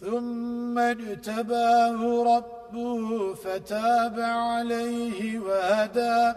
ثم اجتباه ربه فتاب عليه وهدى